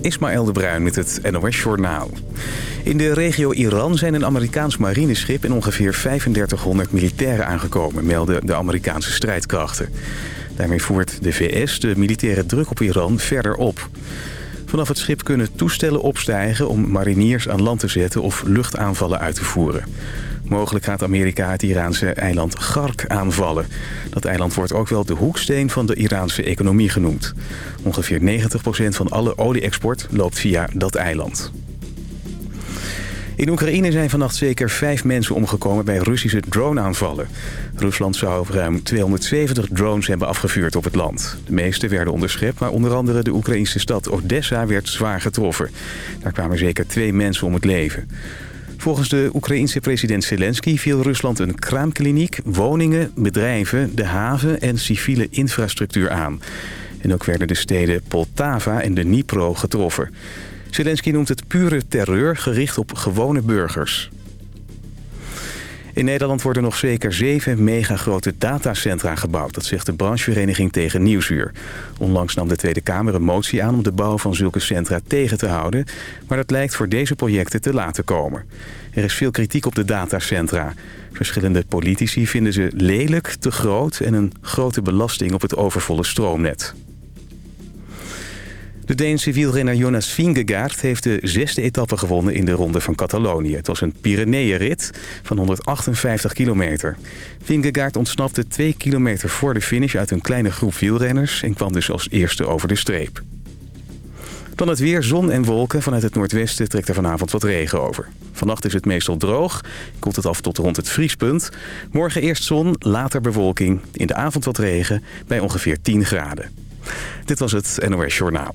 Ismaël de Bruin met het NOS Journaal. In de regio Iran zijn een Amerikaans marineschip en ongeveer 3500 militairen aangekomen, melden de Amerikaanse strijdkrachten. Daarmee voert de VS de militaire druk op Iran verder op. Vanaf het schip kunnen toestellen opstijgen om mariniers aan land te zetten of luchtaanvallen uit te voeren. Mogelijk gaat Amerika het Iraanse eiland Gark aanvallen. Dat eiland wordt ook wel de hoeksteen van de Iraanse economie genoemd. Ongeveer 90% van alle olie-export loopt via dat eiland. In Oekraïne zijn vannacht zeker vijf mensen omgekomen bij Russische droneaanvallen. Rusland zou ruim 270 drones hebben afgevuurd op het land. De meeste werden onderschept, maar onder andere de Oekraïnse stad Odessa werd zwaar getroffen. Daar kwamen zeker twee mensen om het leven. Volgens de Oekraïense president Zelensky viel Rusland een kraamkliniek, woningen, bedrijven, de haven en civiele infrastructuur aan. En ook werden de steden Poltava en de Dnipro getroffen. Zelensky noemt het pure terreur gericht op gewone burgers. In Nederland worden nog zeker zeven megagrote datacentra gebouwd. Dat zegt de branchevereniging tegen Nieuwsuur. Onlangs nam de Tweede Kamer een motie aan om de bouw van zulke centra tegen te houden. Maar dat lijkt voor deze projecten te laten komen. Er is veel kritiek op de datacentra. Verschillende politici vinden ze lelijk, te groot en een grote belasting op het overvolle stroomnet. De Deense wielrenner Jonas Vingegaard heeft de zesde etappe gewonnen in de Ronde van Catalonië. Het was een Pyreneeënrit van 158 kilometer. Vingegaard ontsnapte twee kilometer voor de finish uit een kleine groep wielrenners... en kwam dus als eerste over de streep. Dan het weer, zon en wolken. Vanuit het noordwesten trekt er vanavond wat regen over. Vannacht is het meestal droog. Komt het af tot rond het vriespunt. Morgen eerst zon, later bewolking. In de avond wat regen bij ongeveer 10 graden. Dit was het NOS Journaal.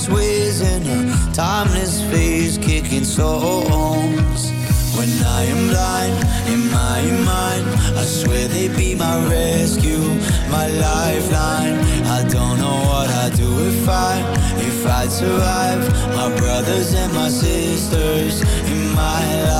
timeless ways and a timeless phase, kicking souls. When I am blind in my mind, I swear they be my rescue, my lifeline. I don't know what I'd do if I, if I'd survive. My brothers and my sisters in my life.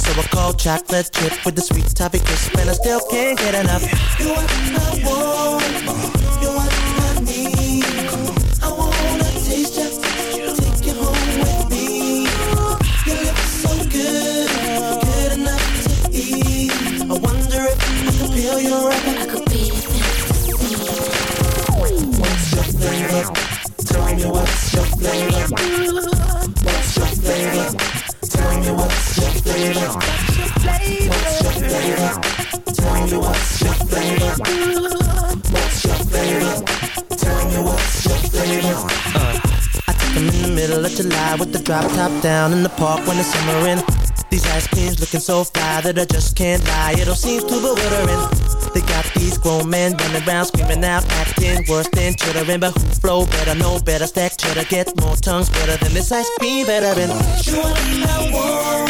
So I called chocolate chip with the sweet toffee crisp, and I still can't get enough. You are my one, flavor? What's your flavor? Tell me what's your flavor? What's your flavor? Tell me what's your flavor? Uh, I took them in the middle of July with the drop top down in the park when the summer in. These ice creams looking so fly that I just can't lie. It all seems too bewildering. They got these grown men running around screaming out, acting worse than chittering. But who flow better, know better, stack cheddar, get more tongues better than this ice cream better than. You are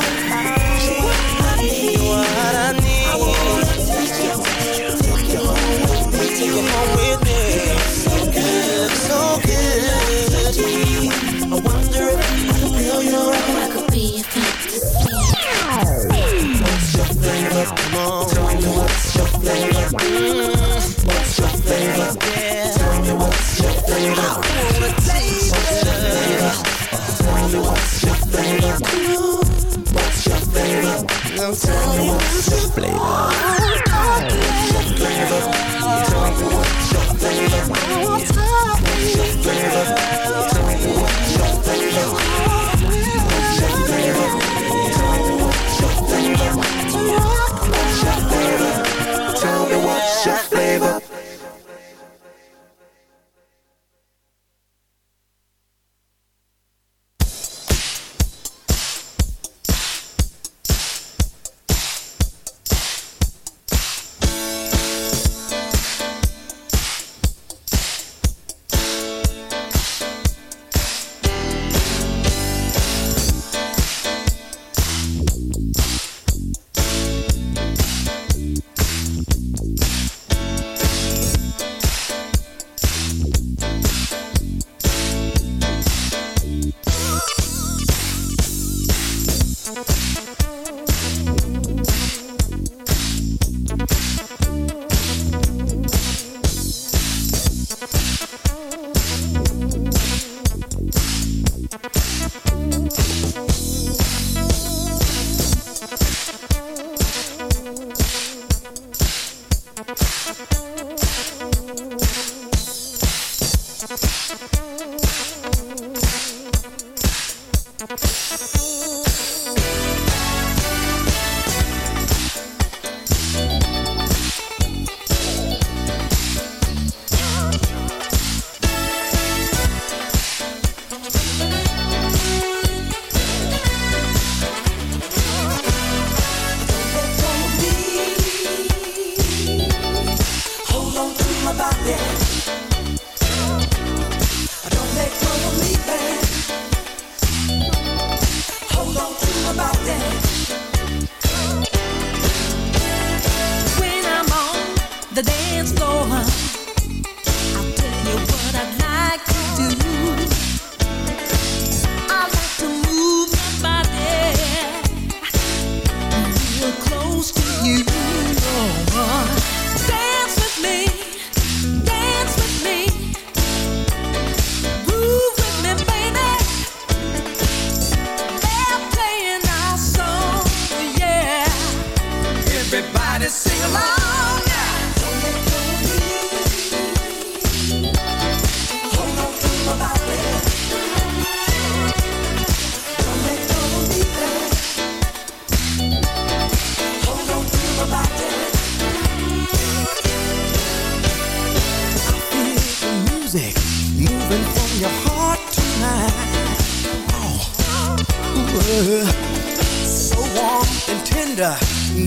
what's your flavor? Yeah. Tell me what's your flavor? I wanna. Tell me what's your flavor? What's your flavor? Tell me what's your flavor? What's your flavor? Tell me? What's your flavor? Me I feel the music moving from your heart tonight. Oh, so warm and tender,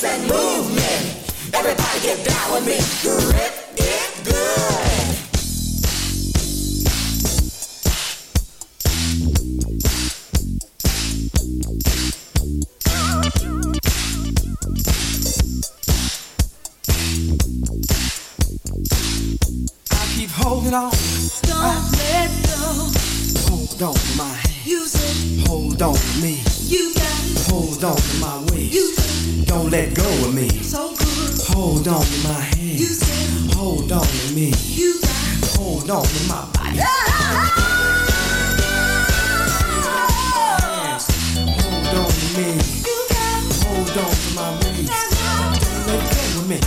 hips and move me. Everybody get down with me. Grip it good. I keep holding on. Don't let go. Hold on to my hand. You said Hold on to me. you got it Hold on to my waist. You said Don't let go of me. so good. Hold on to my hand. You said Hold on to me. you got. Hold on to my body. Hands. Hold on to me. You got. Hold on to my waist. Don't let go of me.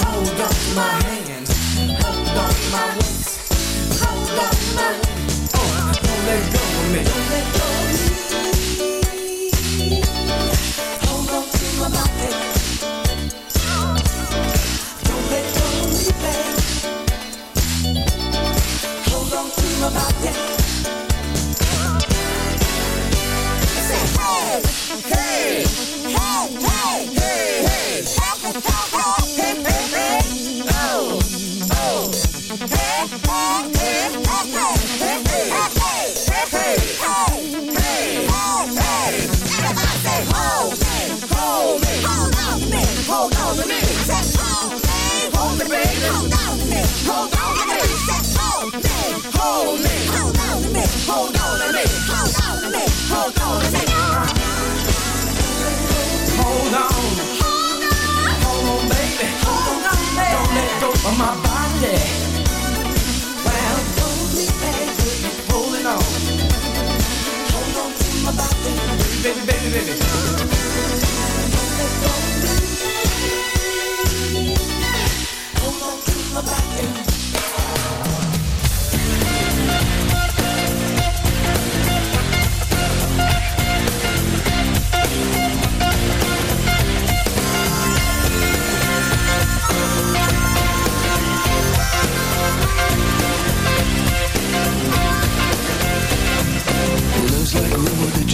Hold on to my hands. Hold on to my waist. Hold on to my waist. Oh, don't let go of me. Don't let go hold on to me. Hold me, hold me, hold on to me, hold on to me, hold on to me, hold on to me. Hold on, hold on, baby, hold on. Don't let go of my body. Well, don't baby, holding on. Hold on to my body, baby, baby, baby. my back and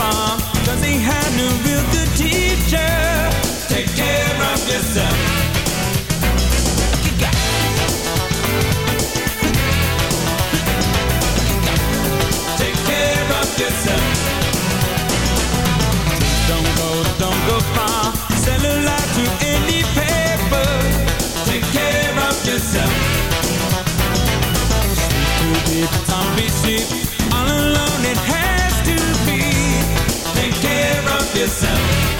Cause he had real good teacher Take care of yourself. Don't go, don't go far. Sell a lie to any paper. Take care of yourself. Sleep to be, time be sleep. yourself.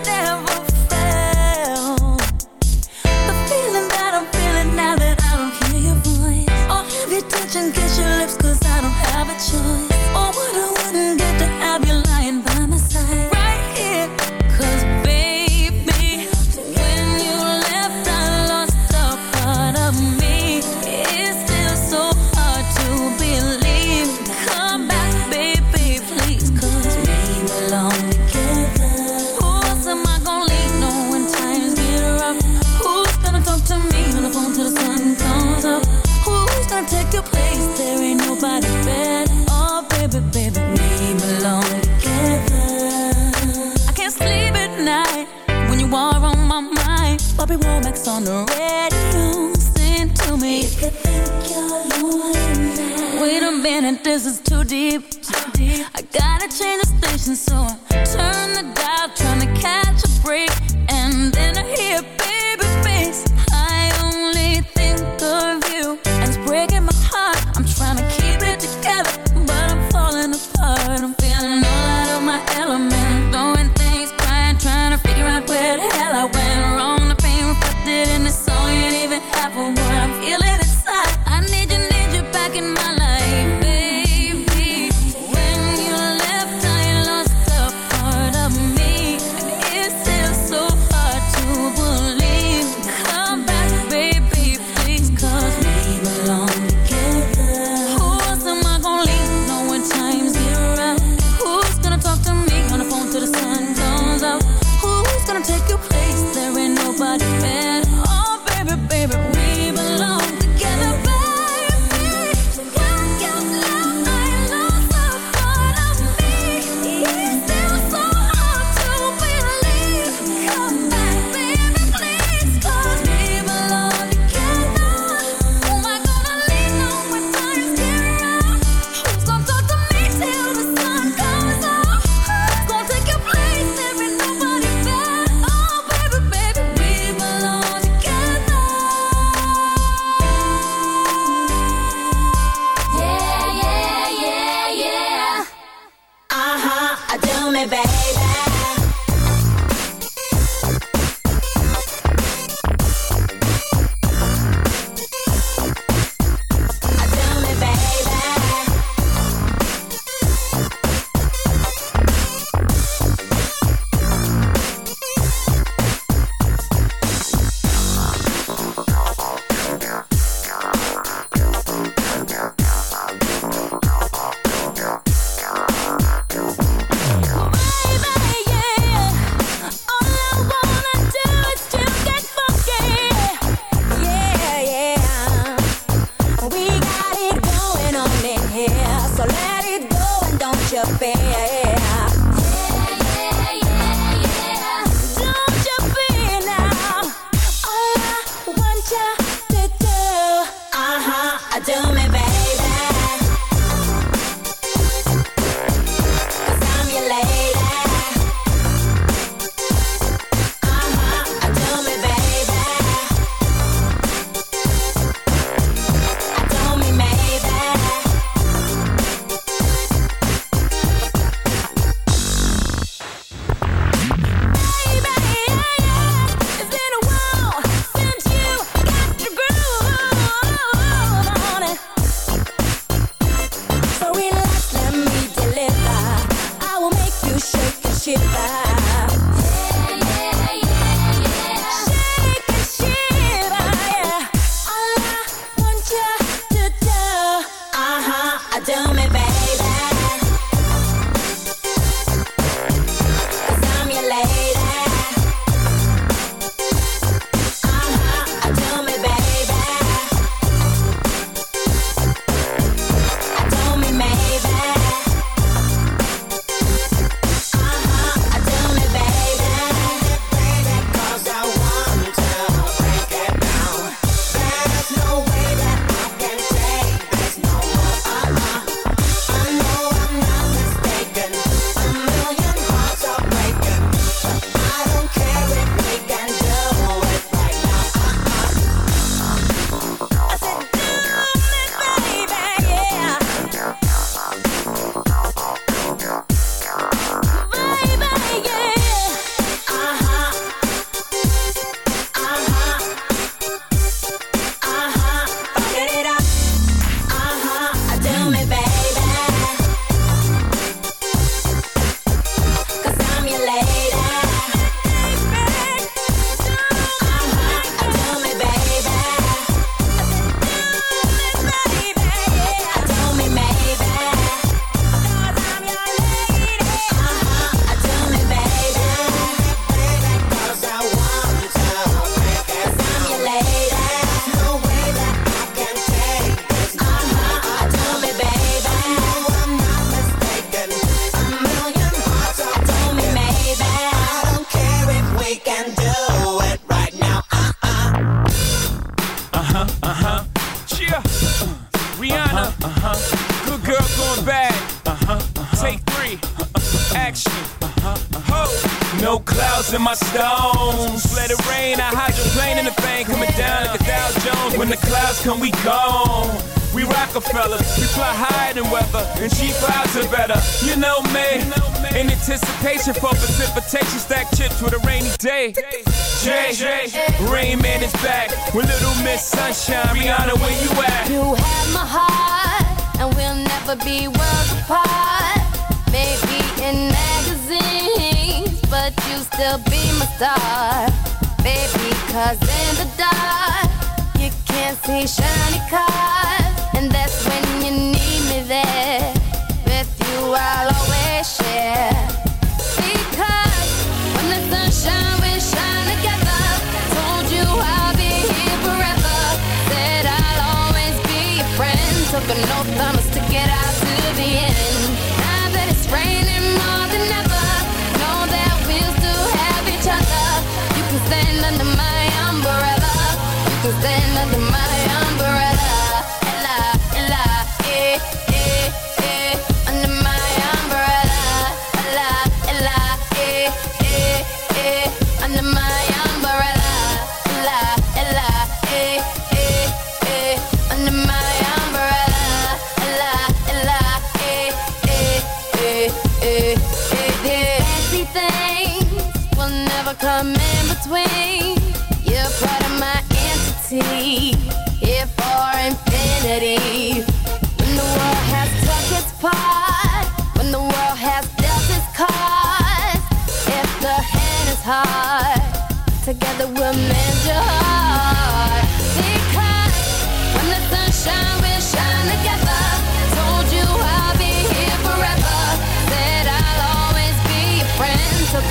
on the radio, sing to me. If you think you're lonely. Wait a minute, this is too deep. Too deep.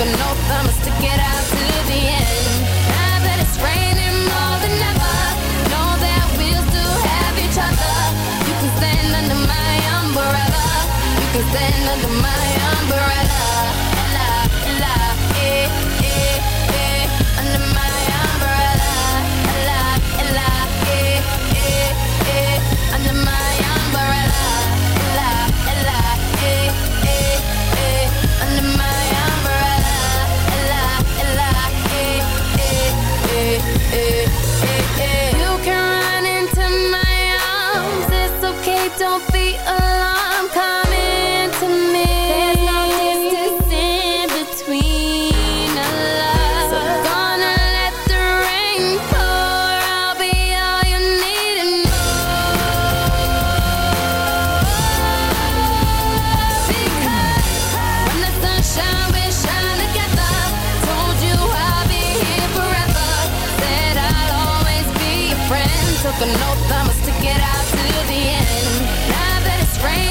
But no to get to the end. Now that it's raining more than ever, know that we'll still have each other. You can stand under my umbrella. You can stand under my but no promise to get out to the end. Now that it's raining.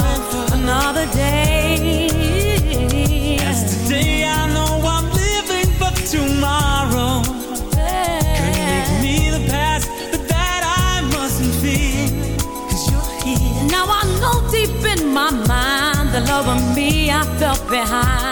over me, I felt behind.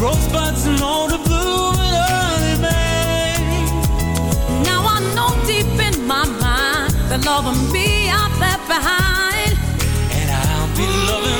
rosebuds and all the bloom and early May. Now I know deep in my mind that love and me I've left behind, and I'll be loving.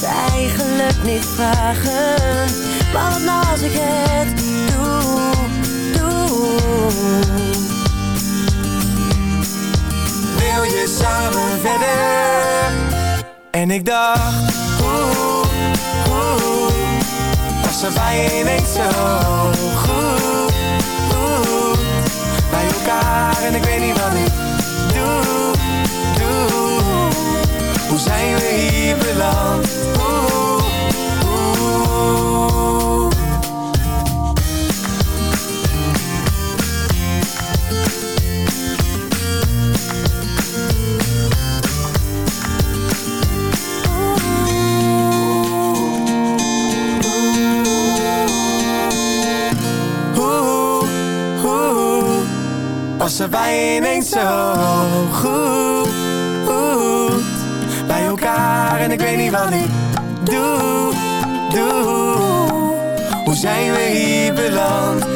het eigenlijk niet vragen. Maar wat nou als ik het doe, doe. Wil je samen verder? En ik dacht, oeh, oeh, was er bij ineens zo goed, goed, bij elkaar en ik weet niet wat ik doe, hoe zijn we hier beland, was er bij zo goed weet wat ik doe, doe. Hoe zijn we hier beland?